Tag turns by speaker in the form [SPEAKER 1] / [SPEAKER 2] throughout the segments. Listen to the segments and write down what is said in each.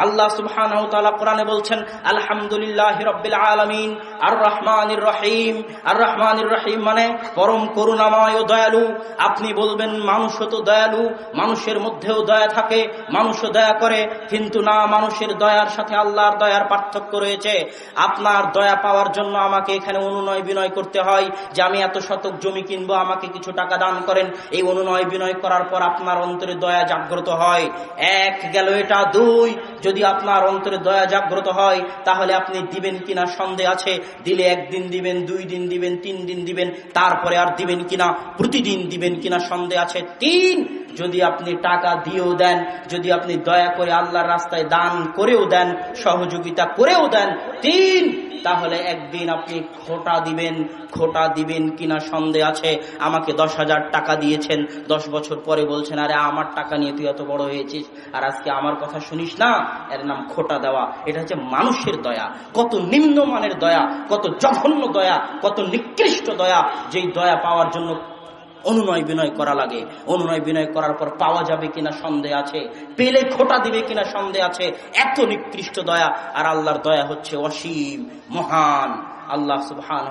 [SPEAKER 1] আল্লাহ সুবহান কোরআনে বলছেন, আলহামদুলিল্লাহ রব্বিল আলমিন। আর রহমানির রহিম। আর রহমানির রহিম মানে পরম করুণাময় ও দয়ালু। আপনি বলবেন মানুষও তো দয়ালু, মানুষের মধ্যেও দয়া থাকে, মানুষও দয়া করে। কিন্তু না, মানুষের দয়ার সাথে আল্লাহর দয়ার পার্থক্য রয়েছে। আপনার দয়া পাওয়ার জন্য আমাকে এখানে অনুনয় বিনয় করতে হয় যে আমি এত শতক জমি কিনবো, আমাকে কিছু টাকা দান করেন। এই অনুনয় বিনয় করার পর আপনার অন্তরে দয়া জাগ্রত হয়। এক গেল এটা, দুই। যদি আপনার অন্তরে দয়া জাগ্রত হয়, তাহলে আপনি দিবেন কিনা সন্দেহ আছে? দিলে একদিন দিবেন, দুই দিন দিবেন, তিন দিন দিবেন, তারপরে আর দিবেন কিনা? প্রতিদিন দিবেন কিনা সন্দেহ আছে? তিন! যদি আপনি টাকা দিয়েও দেন, যদি আপনি দয়া করে আল্লাহর রাস্তায় দান করেও দেন, সহযোগিতা করেও দেন, তিন! তাহলে একদিন আপনি খোটা দিবেন খোটা দিবেন কিনা সন্দেহ আছে? আমাকে দশ হাজার টাকা দিয়েছেন, দশ বছর পরে বলছেন, আরে, আমার টাকা নিয়ে তুই এত বড় হয়েছিস, আর আজকে আমার কথা শুনিস না? এর নাম খোটা দেওয়া। এটা হচ্ছে মানুষের দয়া। কত নিম্নমানের দয়া, কত জঘন্য দয়া, কত নিকৃষ্ট দয়া, যেই দয়া পাওয়ার জন্য অনুনয় বিনয় করা লাগে। অনুনয় বিনয় করার পর পাওয়া যাবে কিনা সন্দেহ আছে? পেলে খোটা দিবে কিনা সন্দেহ আছে? এত নিকৃষ্ট দয়া। আর আল্লাহর দয়া হচ্ছে অসীম, মহান। আল্লাহ সুবহান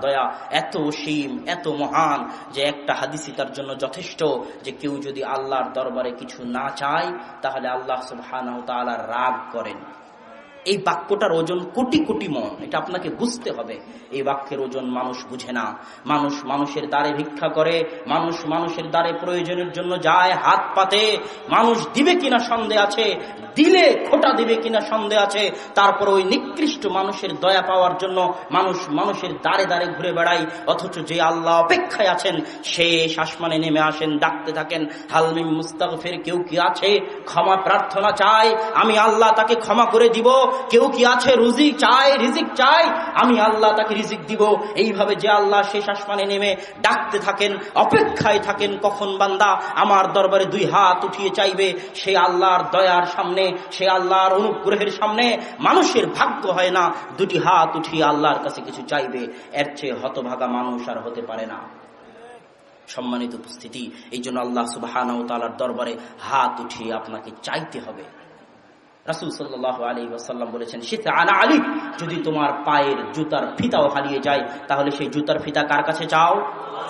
[SPEAKER 1] দয়া এত সীম এত মহান যে একটা হাদিসি তার জন্য যথেষ্ট যে কেউ যদি আল্লাহর দরবারে কিছু না চায়, তাহলে আল্লাহ সুবহান তালার রাগ করেন। এই বাক্যটার ওজন কোটি কোটি মন, এটা আপনাকে বুঝতে হবে। এই বাক্যের ওজন মানুষ বুঝে না। মানুষ মানুষের দ্বারে ভিক্ষা করে, মানুষ মানুষের দ্বারে প্রয়োজনের জন্য যায় হাত পাতে। মানুষ দিবে কিনা সন্দেহ আছে, দিলে খোটা দিবে কিনা সন্দেহ আছে। তারপর ওই নিকৃষ্ট মানুষের দয়া পাওয়ার জন্য মানুষ মানুষের দ্বারে দ্বারে ঘুরে বেড়ায়। অথচ যে আল্লাহ অপেক্ষায় আছেন, সে আসমানে নেমে আসেন, ডাকতে থাকেন হালমিম মুস্তাকফের কেউ কি আছে? ক্ষমা প্রার্থনা চায়, আমি আল্লাহ তাকে ক্ষমা করে দিব। কেউ কি আছে রুজিক চায়, রিজিক চায়? আমি আল্লাহ তাকে রিজিক দিব। এইভাবে যে আল্লাহ শেষ আসমানে নেমে ডাকতে থাকেন, অপেক্ষায় থাকেন, কখন বান্দা আমার দরবারে দুই হাত উঠিয়ে চাইবে? সে আল্লাহর দয়ার সামনে, সে আল্লাহর অনুগ্রহের সামনে মানুষের ভাগ্য হয় না। দুটি হাত উঠিয়ে আল্লাহর কাছে কিছু চাইবে। এর চেয়ে হতভাগা মানুষ আর হতে পারে না। সম্মানিত উপস্থিতি এই জন্য আল্লাহ সুবাহ দরবারে হাত উঠিয়ে আপনাকে চাইতে হবে। রাসুল সাল্লাহ আলী ওসাল্লাম বলেছেন শীতে আনা আলী যদি তোমার পায়ের জুতার ফিতাও হারিয়ে যায়, তাহলে সেই জুতার ফিতা কার কাছে চাও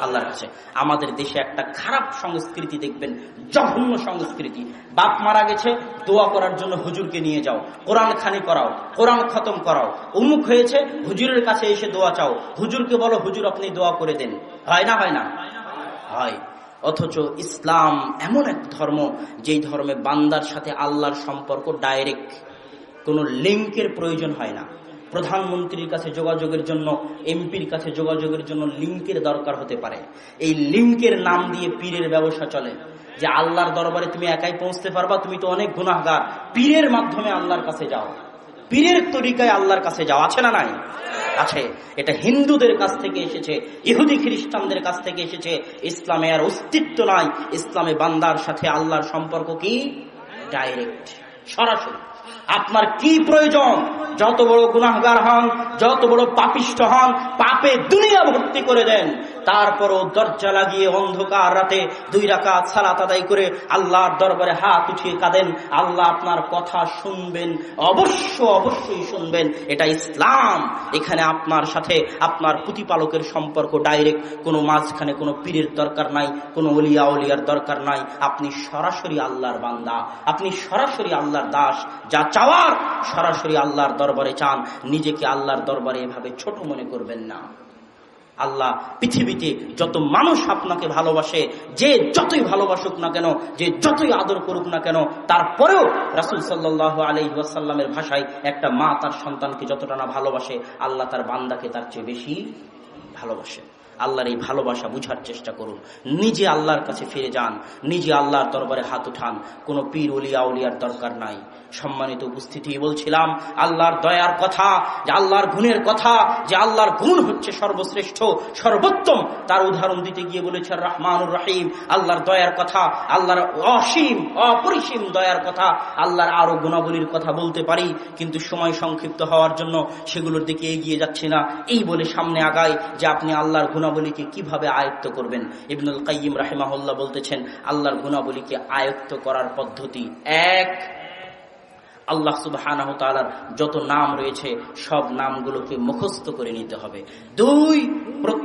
[SPEAKER 1] আল্লাহর কাছে। আমাদের দেশে একটা খারাপ সংস্কৃতি দেখবেন, জঘন্য সংস্কৃতি। বাপ মারা গেছে, দোয়া করার জন্য হুজুরকে নিয়ে যাও। কোরআন খানি করাও, কোরআন খতম করাও। অমুক হয়েছে, হুজুরের কাছে এসে দোয়া চাও। হুজুরকে বলো, হুজুর, আপনি দোয়া করে দেন। হয় না হয় না? হয়। অথচ ইসলাম এমন এক ধর্ম, যেই ধর্মে বান্দার সাথে আল্লাহর সম্পর্ক ডাইরেক্ট কোনো লিঙ্কের প্রয়োজন হয় না। প্রধানমন্ত্রীর কাছে যোগাযোগের জন্য, এমপির কাছে যোগাযোগের জন্য লিঙ্কের দরকার হতে পারে। এই লিঙ্কের নাম দিয়ে পীরের ব্যবসা চলে। যে আল্লাহর দরবারে তুমি একাই পৌঁছতে পারবা, তুমি তো অনেক গুণাহগার পীরের মাধ্যমে আল্লাহর কাছে যাও। পীরের তরিকায় আল্লাহর কাছে যাও। আছে না নাই? আছে এটা হিন্দুদের কাছ থেকে এসেছে, ইহুদি খ্রিস্টানদের কাছ থেকে এসেছে। ইসলামে আর অস্তিত্ব নাই। ইসলামে বান্দার সাথে আল্লাহর সম্পর্ক কি? ডাইরেক্ট সরাসরি। আপনার কি প্রয়োজন? যত বড় গুনাহগার হন, যত বড় পাপিষ্ট হন, পাপে দুনিয়া ভর্তি করে দেন। তারপরও দরজা লাগিয়ে অন্ধকার রাতে দুই রাকাত সালাত আদায় করে আল্লাহর দরবারে হাত উঠিয়ে কাঁদেন। আল্লাহ আপনার কথা শুনবেন, অবশ্য অবশ্যই শুনবেন। এটা ইসলাম। এখানে আপনার সাথে আপনার প্রতিপালকের সম্পর্ক ডাইরেক্ট। কোনো মাঝখানে কোনো পীরের দরকার নাই, কোনো অলিয়া অলিয়ার দরকার নাই। আপনি সরাসরি আল্লাহর বান্দা। আপনি সরাসরি আল্লাহর দাস। যা চাওয়ার সরাসরি আল্লাহর দরবারে চান। নিজেকে আল্লাহর দরবারে এভাবে ছোট মনে করবেন না। আল্লাহ পৃথিবীতে যত মানুষ আপনাকে ভালোবাসে, যে যতই ভালোবাসুক না কেন, যে যতই আদর করুক না কেন, তারপরেও রাসুল সাল্লাহ আলি ওয়াসাল্লামের ভাষায় একটা মা তার সন্তানকে যতটা না ভালোবাসে, আল্লাহ তার বান্দাকে তার চেয়ে বেশি ভালোবাসে। আল্লাহর এই ভালোবাসা বুঝার চেষ্টা করুন। নিজে আল্লাহর কাছে ফিরে যান, নিজে আল্লাহর দরবারে হাত উঠান, কোনো পীর উলিয়া উলিয়ার দরকার নাই। সম্মানিত উপস্থিতি, বলছিলাম, আল্লাহর দয়ার কথা, যে আল্লাহর গুণের কথা, যে আল্লাহর গুণ হচ্ছে সর্বশ্রেষ্ঠ, সর্বোত্তম। তার উদাহরণ দিতে গিয়ে বলেছে, রহমানুর রহিম, আল্লাহর দয়ার কথা, আল্লাহর অসীম, অপরিসীম দয়ার কথা, আল্লাহর আরও গুণাবলীর কথা বলতে পারি, কিন্তু সময় সংক্ষিপ্ত হওয়ার জন্য সেগুলোর দিকে এগিয়ে যাচ্ছে না। এই বলে সামনে আগায় যে আপনি আল্লাহর গুণাবলীকে কীভাবে আয়ত্ত করবেন? ইবনুল কাইম রাহেমাহুল্লাহ বলতেছেন, আল্লাহর গুণাবলীকে আয়ত্ত করার পদ্ধতি এক। আল্লাহ সুবাহ যত নাম রয়েছে, সব নামগুলোকে মুখস্থ করে নিতে হবে। দুই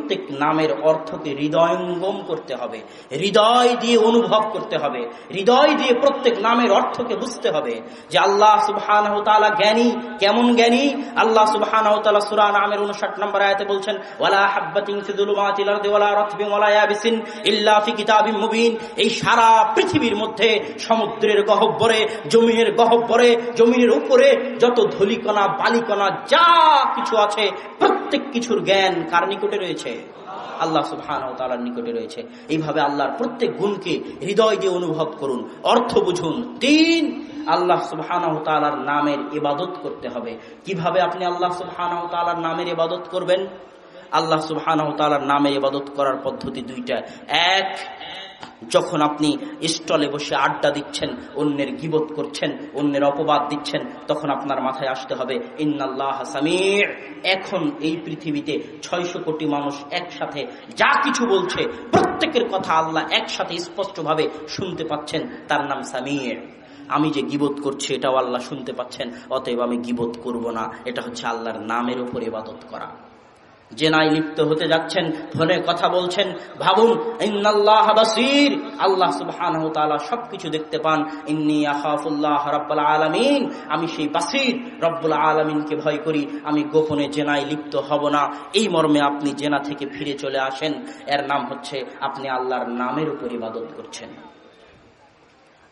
[SPEAKER 1] প্রত্যেক নামের অর্থকে হৃদয়ঙ্গম করতে হবে। হৃদয় দিয়ে অনুভব করতে হবে। হৃদয় দিয়ে প্রত্যেক নামের অর্থকে বুঝতে হবে যে আল্লাহ সুবাহ জ্ঞানী। কেমন জ্ঞানী? আল্লাহ সুবাহ সুরা নামের উনষাট নম্বর আয়তে বলছেন এই সারা পৃথিবীর মধ্যে সমুদ্রের গহব্বরে উপরে যত ধলিকণা, বালিকণা, যা কিছু আছে, প্রত্যেক কিছুর জ্ঞান কার নিকটে রয়েছে? আল্লাহ সুবহান তালার নিকটে রয়েছে। এইভাবে আল্লাহর প্রত্যেক গুণকে হৃদয় দিয়ে অনুভব করুন, অর্থ বুঝুন। তিন, আল্লাহ সুবহান তালার নামের ইবাদত করতে হবে। কীভাবে আপনি আল্লাহ সুবহান তালার নামের ইবাদত করবেন? আল্লাহ সুবহান তালার নামের ইবাদত করার পদ্ধতি দুইটা। এক যখন আপনি স্টলে বসে আড্ডা দিচ্ছেন, অন্যের গিবত করছেন, অন্যের অপবাদ দিচ্ছেন, তখন আপনার মাথায় আসতে হবে, ইন্নাল্লাহ সামির এখন এই পৃথিবীতে ছয়শো কোটি মানুষ একসাথে যা কিছু বলছে, প্রত্যেকের কথা আল্লাহ একসাথে স্পষ্টভাবে শুনতে পাচ্ছেন, তার নাম সামির আমি যে গিবোধ করছি, এটাও আল্লাহ শুনতে পাচ্ছেন, অতএব আমি গিবোধ করব না। এটা হচ্ছে আল্লাহর নামের উপর ইবাদত করা। জেনায় লিপ্ত হতে যাচ্ছেন, ফোনে কথা বলছেন, ভাবুন আল্লাহ সুবহান সবকিছু দেখতে পান। ইন্নি আহাফুল্লাহ রব্বুল আমি সেই বাসির, রব্বুল আলমিনকে ভয় করি, আমি গোপনে জেনায় লিপ্ত হব না। এই মর্মে আপনি জেনা থেকে ফিরে চলে আসেন। এর নাম হচ্ছে, আপনি আল্লাহর নামের উপর ইবাদত করছেন।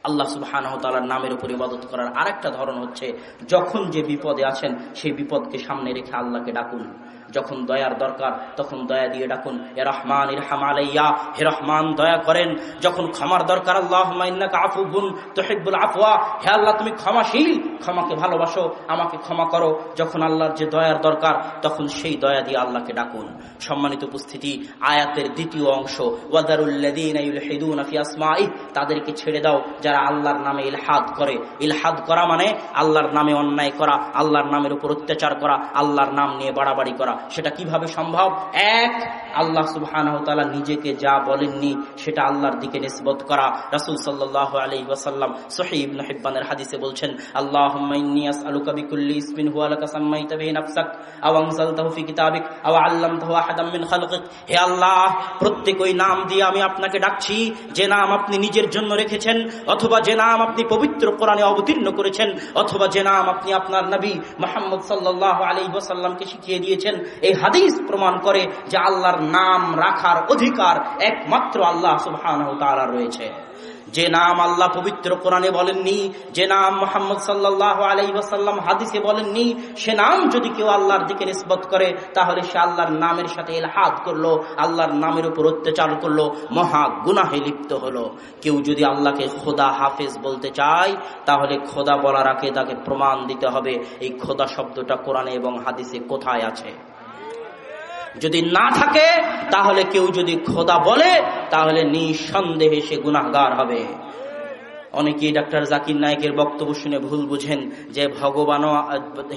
[SPEAKER 1] আল্লাহ সুবহান নামের উপর ইবাদত করার আরেকটা ধরন হচ্ছে, যখন যে বিপদে আছেন, সেই বিপদকে সামনে রেখে আল্লাহকে ডাকুন। যখন দয়ার দরকার, তখন দয়া দিয়ে ডাকুন, হে রহমান, ইরহাম আলাইয়া, হে রহমান, দয়া করেন। যখন ক্ষমার দরকার আল্লাহ আফু গুন তোহেবুল আফওয়া, হে আল্লাহ, তুমি ক্ষমাশীল, ক্ষমাকে ভালোবাসো, আমাকে ক্ষমা করো। যখন আল্লাহর যে দয়ার দরকার, তখন সেই দয়া দিয়ে আল্লাহকে ডাকুন। সম্মানিত উপস্থিতি, আয়াতের দ্বিতীয় অংশ তাদেরকে ছেড়ে দাও, যারা আল্লাহর নামে ইলহাদ করে। ইলহাদ করা মানে আল্লাহর নামে অন্যায় করা, আল্লাহর নামের উপর অত্যাচার করা, আল্লাহর নাম নিয়ে বাড়াবাড়ি করা। সেটা কীভাবে সম্ভব? এক, আল্লাহ সুবহান নিজেকে যা বলেননি সেটা আল্লাহর দিকে নিসবত করা। রাসুল সাল্লাহ আলী ওয়াসাল্লাম সহিব নহিবানের হাদিসে বলছেন আল্লাহ নাম দিয়ে আমি আপনাকে ডাকছি আপনি নিজের জন্য রেখেছেন, অথবা আপনি পবিত্র অবতীর্ণ করেছেন, অথবা আপনি আপনার নবী শিখিয়ে দিয়েছেন এই হাদিস প্রমাণ করে যে আল্লাহর নাম রাখার অধিকার একমাত্র আল্লাহ সুবহান রয়েছে। যে নাম আল্লাহ পবিত্র কোরআনে বলেননি, যে নাম মোহাম্মদ সাল্লাহ আলাইসাল্লাম হাদিসে বলেননি, সে নাম যদি কেউ আল্লাহর দিকে নিষ্পত করে, তাহলে সে আল্লাহর নামের সাথে এলহাদ করল, আল্লাহর নামের উপর অত্যাচার করল, মহা গুনাহে লিপ্ত হলো। কেউ যদি আল্লাহকে খোদা হাফেজ বলতে চায়, তাহলে খোদা বলার আগে তাকে প্রমাণ দিতে হবে, এই খোদা শব্দটা কোরআনে এবং হাদিসে কোথায় আছে? যদি না থাকে তাহলে কেউ যদি খোদা বলে তাহলে নিঃসন্দেহে সে গুনাহগার হবে। অনেকেই ডাক্তার জাকির নায়কের বক্তব্য শুনে ভুল বুঝেন। যে ভগবান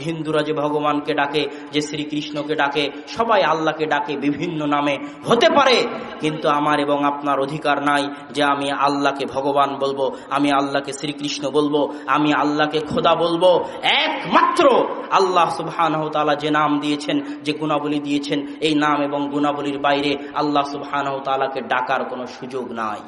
[SPEAKER 1] হিন্দুরা যে ভগবানকে ডাকে, যে শ্রীকৃষ্ণকে ডাকে, সবাই আল্লাহকে ডাকে বিভিন্ন নামে। হতে পারে, কিন্তু আমার এবং আপনার অধিকার নাই যে আমি আল্লাহকে ভগবান বলব, আমি আল্লাহকে শ্রীকৃষ্ণ বলব, আমি আল্লাহকে খোদা বলব। একমাত্র আল্লাহ সুবহান যে নাম দিয়েছেন, যে গুণাবলী দিয়েছেন, এই নাম এবং গুণাবলীর বাইরে আল্লাহ সুবহান তালাকে ডাকার কোনো সুযোগ নাই।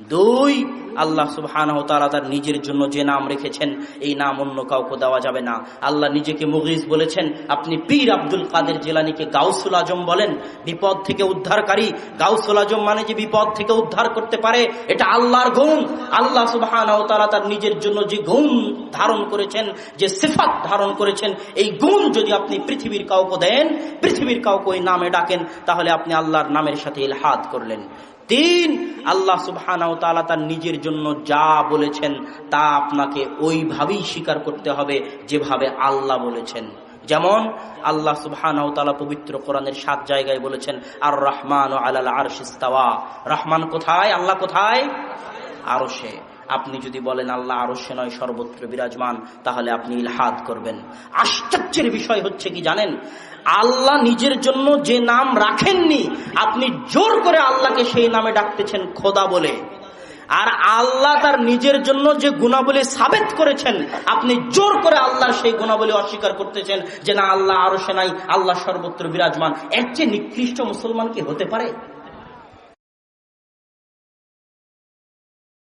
[SPEAKER 1] দুই, আল্লাহ সুবহান তার নিজের জন্য যে নাম রেখেছেন, এই নাম অন্য কাউকে দেওয়া যাবে না। আল্লাহ নিজেকে মুগিজ বলেছেন, আপনি পীর আব্দুল কাদের জেলানিকে গাউসুল আজম বলেন, বিপদ থেকে উদ্ধারকারী। গাউসুল আজম মানে যে বিপদ থেকে উদ্ধার করতে পারে, এটা আল্লাহর গুণ। আল্লাহ সুবহান তারা তার নিজের জন্য যে গুণ ধারণ করেছেন, যে সিফাত ধারণ করেছেন, এই গুণ যদি আপনি পৃথিবীর কাউকে দেন, পৃথিবীর কাউকে ওই নামে ডাকেন, তাহলে আপনি আল্লাহর নামের সাথে ইলহাদ করলেন। তিন আল্লাহ সুবহান তার নিজের জন্য যা বলেছেন তা আপনাকে ওইভাবেই স্বীকার করতে হবে যেভাবে আল্লাহ বলেছেন। যেমন আল্লাহ সুবহান পবিত্র কোরআনের সাত জায়গায় বলেছেন আর রহমান ও আল্লাহ আরশিস্তাওয়া রহমান কোথায়? আল্লাহ কোথায়? আরও সে আপনি যদি বলেন, আল্লাহ আরও সে নয়, সর্বত্র বিরাজমান, তাহলে আপনি ইলহাদ করবেন। আশ্চর্যের বিষয় হচ্ছে কি জানেন? আল্লাহ নিজের জন্য যে নাম রাখেননি, আপনি জোর করে আল্লাহকে সেই নামে ডাকতেছেন খোদা বলে। আর আল্লাহ তার নিজের জন্য যে গুণাবলী সাবেত করেছেন, আপনি জোর করে আল্লাহর সেই গুণাবলী অস্বীকার করতেছেন যে না, আল্লাহ আরও সে নাই, আল্লাহ সর্বত্র বিরাজমান। এর চেয়ে নিকৃষ্ট মুসলমান কি হতে পারে?